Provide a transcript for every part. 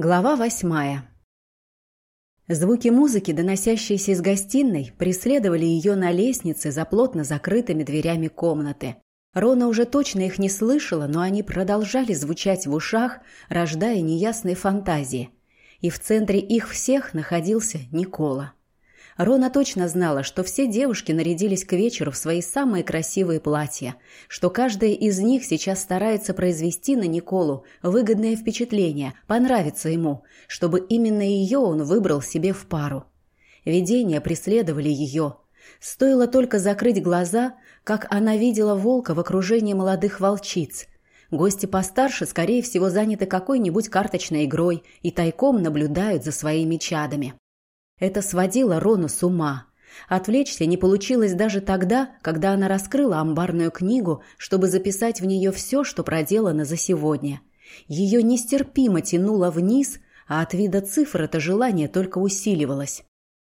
Глава восьмая. Звуки музыки, доносящиеся из гостиной, преследовали ее на лестнице за плотно закрытыми дверями комнаты. Рона уже точно их не слышала, но они продолжали звучать в ушах, рождая неясные фантазии. И в центре их всех находился Никола. Рона точно знала, что все девушки нарядились к вечеру в свои самые красивые платья, что каждая из них сейчас старается произвести на Николу выгодное впечатление, понравиться ему, чтобы именно ее он выбрал себе в пару. Видения преследовали ее. Стоило только закрыть глаза, как она видела волка в окружении молодых волчиц. Гости постарше, скорее всего, заняты какой-нибудь карточной игрой и тайком наблюдают за своими чадами. Это сводило Рону с ума. Отвлечься не получилось даже тогда, когда она раскрыла амбарную книгу, чтобы записать в нее все, что проделано за сегодня. Ее нестерпимо тянуло вниз, а от вида цифр это желание только усиливалось.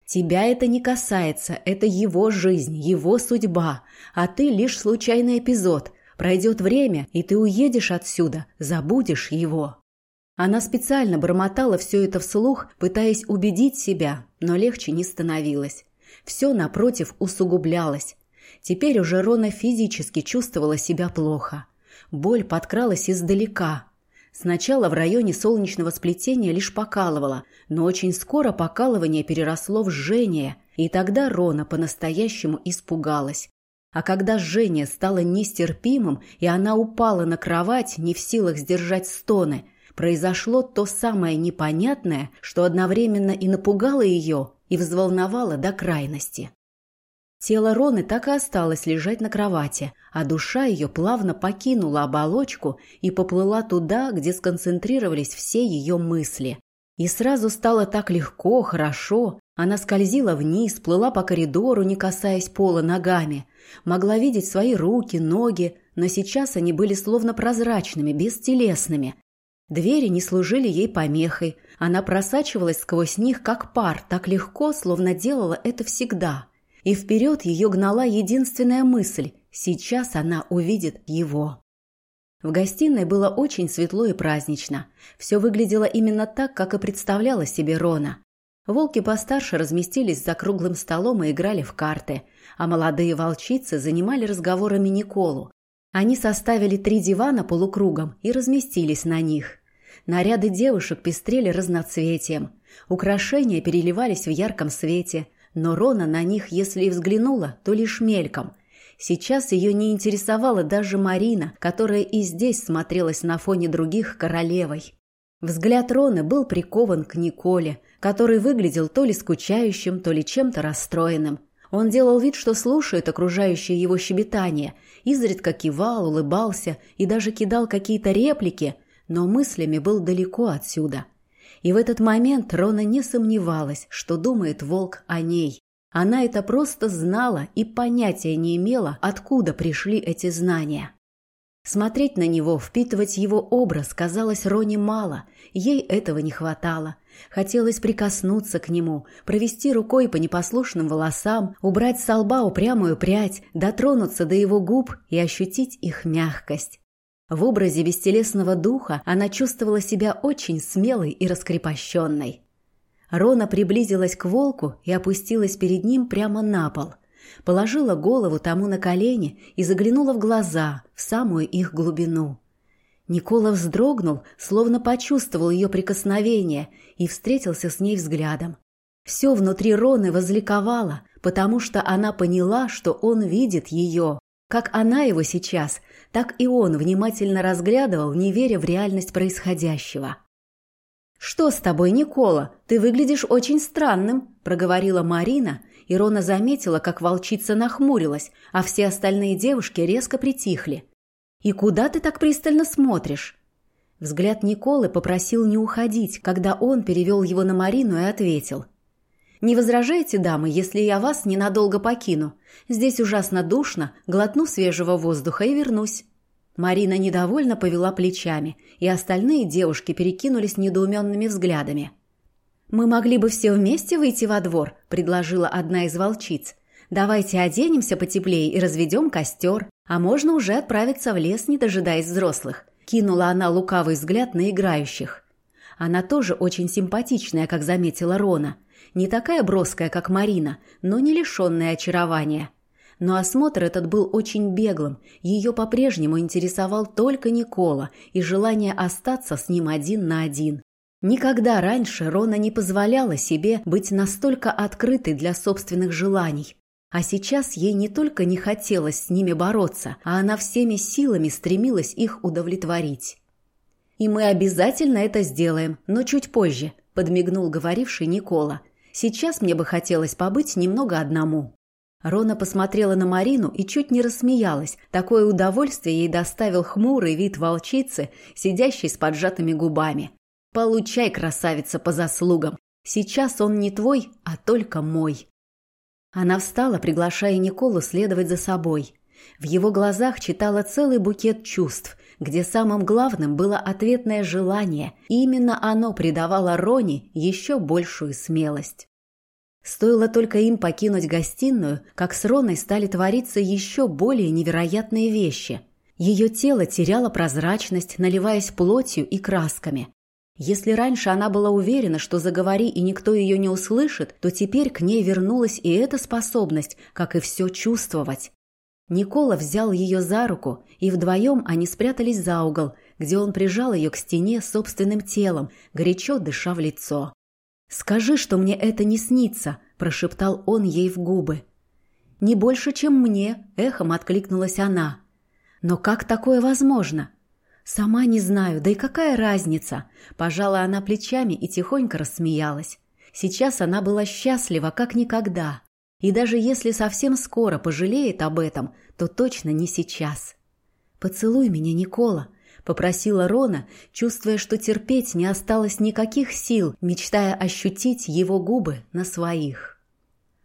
Тебя это не касается, это его жизнь, его судьба, а ты лишь случайный эпизод. Пройдет время, и ты уедешь отсюда, забудешь его. Она специально бормотала все это вслух, пытаясь убедить себя, но легче не становилось. Все, напротив, усугублялось. Теперь уже Рона физически чувствовала себя плохо. Боль подкралась издалека. Сначала в районе солнечного сплетения лишь покалывала, но очень скоро покалывание переросло в жжение, и тогда Рона по-настоящему испугалась. А когда жжение стало нестерпимым, и она упала на кровать, не в силах сдержать стоны – произошло то самое непонятное, что одновременно и напугало ее, и взволновало до крайности. Тело Роны так и осталось лежать на кровати, а душа ее плавно покинула оболочку и поплыла туда, где сконцентрировались все ее мысли. И сразу стало так легко, хорошо. Она скользила вниз, плыла по коридору, не касаясь пола ногами. Могла видеть свои руки, ноги, но сейчас они были словно прозрачными, бестелесными, Двери не служили ей помехой. Она просачивалась сквозь них, как пар, так легко, словно делала это всегда. И вперед ее гнала единственная мысль – сейчас она увидит его. В гостиной было очень светло и празднично. Все выглядело именно так, как и представляла себе Рона. Волки постарше разместились за круглым столом и играли в карты, а молодые волчицы занимали разговорами Николу. Они составили три дивана полукругом и разместились на них. Наряды девушек пестрели разноцветием. Украшения переливались в ярком свете, но Рона на них, если и взглянула, то лишь мельком. Сейчас ее не интересовала даже Марина, которая и здесь смотрелась на фоне других королевой. Взгляд Роны был прикован к Николе, который выглядел то ли скучающим, то ли чем-то расстроенным. Он делал вид, что слушает окружающее его щебетание, изредка кивал, улыбался и даже кидал какие-то реплики – но мыслями был далеко отсюда. И в этот момент Рона не сомневалась, что думает волк о ней. Она это просто знала и понятия не имела, откуда пришли эти знания. Смотреть на него, впитывать его образ казалось Роне мало, ей этого не хватало. Хотелось прикоснуться к нему, провести рукой по непослушным волосам, убрать с лба упрямую прядь, дотронуться до его губ и ощутить их мягкость. В образе бестелесного духа она чувствовала себя очень смелой и раскрепощенной. Рона приблизилась к волку и опустилась перед ним прямо на пол. Положила голову тому на колени и заглянула в глаза, в самую их глубину. Никола вздрогнул, словно почувствовал ее прикосновение и встретился с ней взглядом. Все внутри Роны возликовало, потому что она поняла, что он видит ее, как она его сейчас, так и он внимательно разглядывал, не веря в реальность происходящего. «Что с тобой, Никола? Ты выглядишь очень странным», – проговорила Марина, и Рона заметила, как волчица нахмурилась, а все остальные девушки резко притихли. «И куда ты так пристально смотришь?» Взгляд Николы попросил не уходить, когда он перевел его на Марину и ответил – «Не возражайте, дамы, если я вас ненадолго покину. Здесь ужасно душно, глотну свежего воздуха и вернусь». Марина недовольно повела плечами, и остальные девушки перекинулись недоуменными взглядами. «Мы могли бы все вместе выйти во двор», – предложила одна из волчиц. «Давайте оденемся потеплее и разведем костер, а можно уже отправиться в лес, не дожидаясь взрослых». Кинула она лукавый взгляд на играющих. Она тоже очень симпатичная, как заметила Рона. Не такая броская, как Марина, но не лишенная очарования. Но осмотр этот был очень беглым. Ее по-прежнему интересовал только Никола и желание остаться с ним один на один. Никогда раньше Рона не позволяла себе быть настолько открытой для собственных желаний. А сейчас ей не только не хотелось с ними бороться, а она всеми силами стремилась их удовлетворить. «И мы обязательно это сделаем, но чуть позже», – подмигнул говоривший Никола. «Сейчас мне бы хотелось побыть немного одному». Рона посмотрела на Марину и чуть не рассмеялась. Такое удовольствие ей доставил хмурый вид волчицы, сидящей с поджатыми губами. «Получай, красавица, по заслугам. Сейчас он не твой, а только мой». Она встала, приглашая Николу следовать за собой. В его глазах читала целый букет чувств, где самым главным было ответное желание, и именно оно придавало Рони еще большую смелость. Стоило только им покинуть гостиную, как с Роной стали твориться еще более невероятные вещи. Ее тело теряло прозрачность, наливаясь плотью и красками. Если раньше она была уверена, что заговори и никто ее не услышит, то теперь к ней вернулась и эта способность, как и все чувствовать. Никола взял ее за руку, и вдвоем они спрятались за угол, где он прижал ее к стене собственным телом, горячо дыша в лицо. «Скажи, что мне это не снится», – прошептал он ей в губы. «Не больше, чем мне», – эхом откликнулась она. «Но как такое возможно?» «Сама не знаю, да и какая разница?» Пожала она плечами и тихонько рассмеялась. Сейчас она была счастлива, как никогда. И даже если совсем скоро пожалеет об этом, то точно не сейчас. «Поцелуй меня, Никола», — попросила Рона, чувствуя, что терпеть не осталось никаких сил, мечтая ощутить его губы на своих.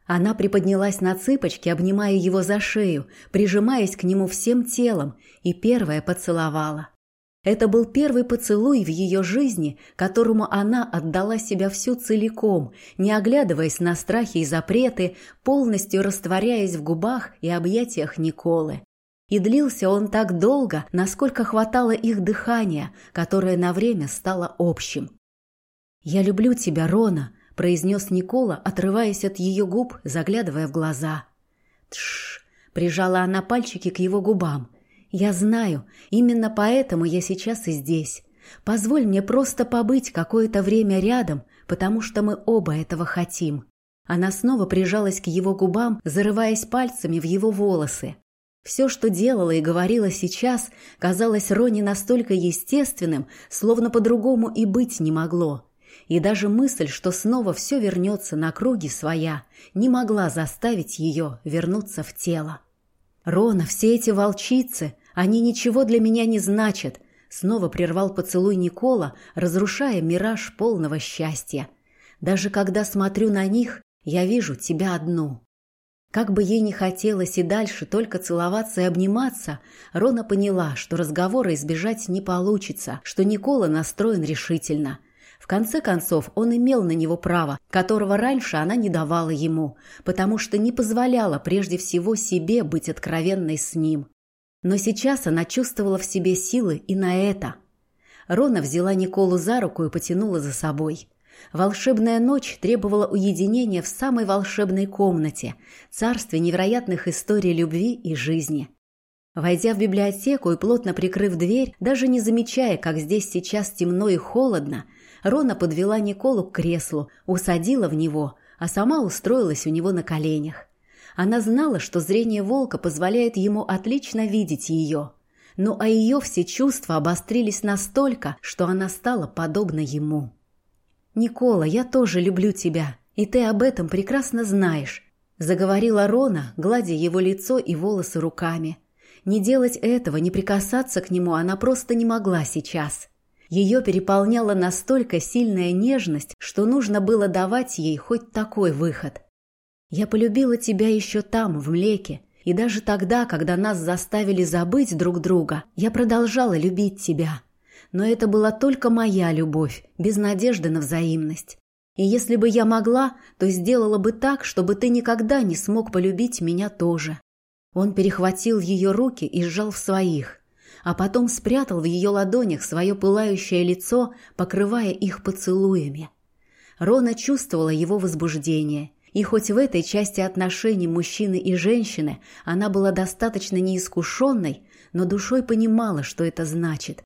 Она приподнялась на цыпочки, обнимая его за шею, прижимаясь к нему всем телом, и первая поцеловала. Это был первый поцелуй в ее жизни, которому она отдала себя всю целиком, не оглядываясь на страхи и запреты, полностью растворяясь в губах и объятиях Николы. И длился он так долго, насколько хватало их дыхания, которое на время стало общим. «Я люблю тебя, Рона», – произнес Никола, отрываясь от ее губ, заглядывая в глаза. «Тш!» – прижала она пальчики к его губам. «Я знаю, именно поэтому я сейчас и здесь. Позволь мне просто побыть какое-то время рядом, потому что мы оба этого хотим». Она снова прижалась к его губам, зарываясь пальцами в его волосы. Все, что делала и говорила сейчас, казалось Рони настолько естественным, словно по-другому и быть не могло. И даже мысль, что снова все вернется на круги своя, не могла заставить ее вернуться в тело. «Рона, все эти волчицы, они ничего для меня не значат. Снова прервал поцелуй Никола, разрушая мираж полного счастья. Даже когда смотрю на них, я вижу тебя одну. Как бы ей не хотелось и дальше только целоваться и обниматься, Рона поняла, что разговора избежать не получится, что Никола настроен решительно. В конце концов, он имел на него право, которого раньше она не давала ему, потому что не позволяла прежде всего себе быть откровенной с ним. Но сейчас она чувствовала в себе силы и на это. Рона взяла Николу за руку и потянула за собой. Волшебная ночь требовала уединения в самой волшебной комнате, царстве невероятных историй любви и жизни. Войдя в библиотеку и плотно прикрыв дверь, даже не замечая, как здесь сейчас темно и холодно, Рона подвела Николу к креслу, усадила в него, а сама устроилась у него на коленях. Она знала, что зрение волка позволяет ему отлично видеть ее. Но а ее все чувства обострились настолько, что она стала подобна ему. «Никола, я тоже люблю тебя, и ты об этом прекрасно знаешь», заговорила Рона, гладя его лицо и волосы руками. Не делать этого, не прикасаться к нему она просто не могла сейчас. Ее переполняла настолько сильная нежность, что нужно было давать ей хоть такой выход. Я полюбила тебя еще там, в млеке, и даже тогда, когда нас заставили забыть друг друга, я продолжала любить тебя. Но это была только моя любовь, без надежды на взаимность. И если бы я могла, то сделала бы так, чтобы ты никогда не смог полюбить меня тоже. Он перехватил ее руки и сжал в своих. а потом спрятал в ее ладонях свое пылающее лицо, покрывая их поцелуями. Рона чувствовала его возбуждение, и хоть в этой части отношений мужчины и женщины она была достаточно неискушенной, но душой понимала, что это значит.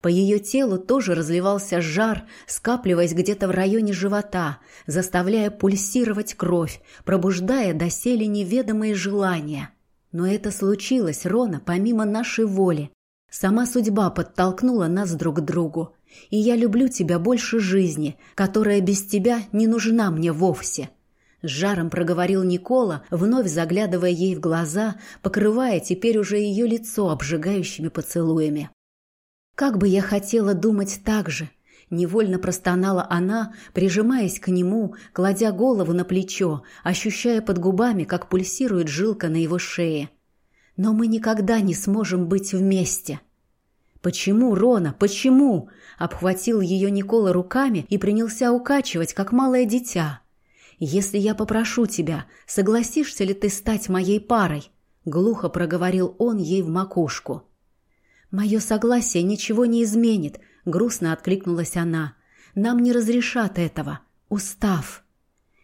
По ее телу тоже разливался жар, скапливаясь где-то в районе живота, заставляя пульсировать кровь, пробуждая доселе неведомые желания. Но это случилось, Рона, помимо нашей воли, Сама судьба подтолкнула нас друг к другу. И я люблю тебя больше жизни, которая без тебя не нужна мне вовсе. С жаром проговорил Никола, вновь заглядывая ей в глаза, покрывая теперь уже ее лицо обжигающими поцелуями. «Как бы я хотела думать так же!» Невольно простонала она, прижимаясь к нему, кладя голову на плечо, ощущая под губами, как пульсирует жилка на его шее. Но мы никогда не сможем быть вместе. Почему, Рона, почему? Обхватил ее Никола руками и принялся укачивать, как малое дитя. Если я попрошу тебя, согласишься ли ты стать моей парой? Глухо проговорил он ей в макушку. Мое согласие ничего не изменит, грустно откликнулась она. Нам не разрешат этого. Устав.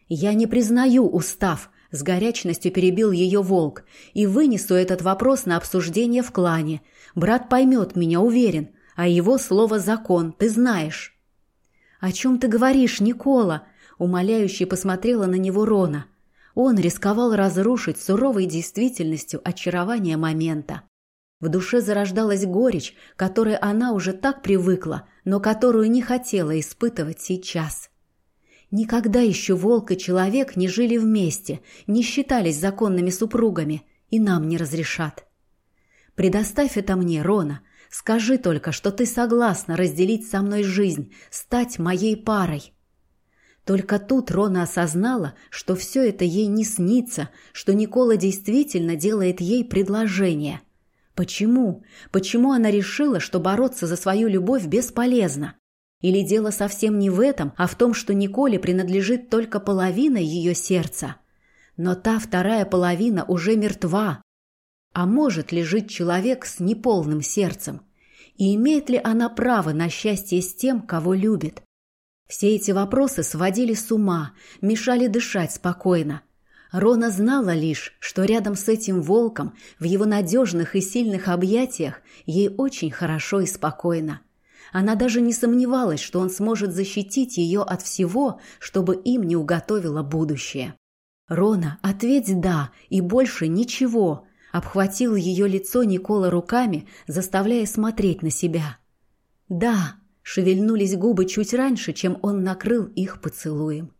Я не признаю устав, с горячностью перебил ее волк. «И вынесу этот вопрос на обсуждение в клане. Брат поймет меня, уверен. А его слово закон, ты знаешь». «О чем ты говоришь, Никола?» Умоляюще посмотрела на него Рона. Он рисковал разрушить суровой действительностью очарование момента. В душе зарождалась горечь, которой она уже так привыкла, но которую не хотела испытывать сейчас. Никогда еще волк и человек не жили вместе, не считались законными супругами, и нам не разрешат. Предоставь это мне, Рона. Скажи только, что ты согласна разделить со мной жизнь, стать моей парой. Только тут Рона осознала, что все это ей не снится, что Никола действительно делает ей предложение. Почему? Почему она решила, что бороться за свою любовь бесполезно? Или дело совсем не в этом, а в том, что Николе принадлежит только половина ее сердца. Но та вторая половина уже мертва. А может ли жить человек с неполным сердцем? И имеет ли она право на счастье с тем, кого любит? Все эти вопросы сводили с ума, мешали дышать спокойно. Рона знала лишь, что рядом с этим волком, в его надежных и сильных объятиях, ей очень хорошо и спокойно. Она даже не сомневалась, что он сможет защитить ее от всего, чтобы им не уготовило будущее. «Рона, ответь «да» и больше ничего», — обхватил ее лицо Никола руками, заставляя смотреть на себя. «Да», — шевельнулись губы чуть раньше, чем он накрыл их поцелуем.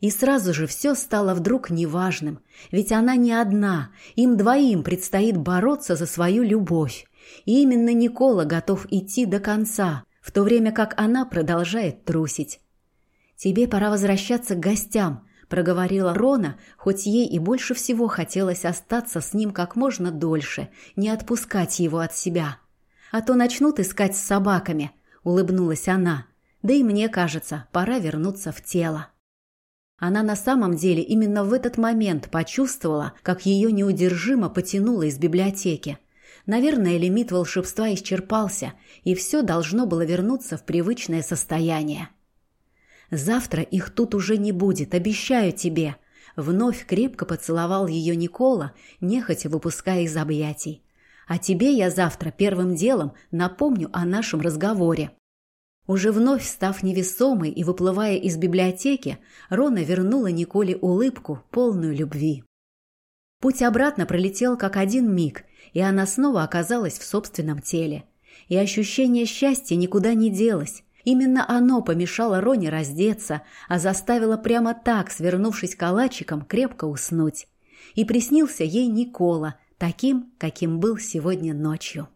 И сразу же все стало вдруг неважным, ведь она не одна, им двоим предстоит бороться за свою любовь. И именно Никола готов идти до конца, в то время как она продолжает трусить. «Тебе пора возвращаться к гостям», — проговорила Рона, хоть ей и больше всего хотелось остаться с ним как можно дольше, не отпускать его от себя. «А то начнут искать с собаками», — улыбнулась она. «Да и мне кажется, пора вернуться в тело». Она на самом деле именно в этот момент почувствовала, как ее неудержимо потянуло из библиотеки. Наверное, лимит волшебства исчерпался, и все должно было вернуться в привычное состояние. «Завтра их тут уже не будет, обещаю тебе!» Вновь крепко поцеловал ее Никола, нехотя выпуская из объятий. «А тебе я завтра первым делом напомню о нашем разговоре». Уже вновь став невесомой и выплывая из библиотеки, Рона вернула Николе улыбку, полную любви. Путь обратно пролетел как один миг, и она снова оказалась в собственном теле. И ощущение счастья никуда не делось. Именно оно помешало Роне раздеться, а заставило прямо так, свернувшись калачиком, крепко уснуть. И приснился ей Никола, таким, каким был сегодня ночью.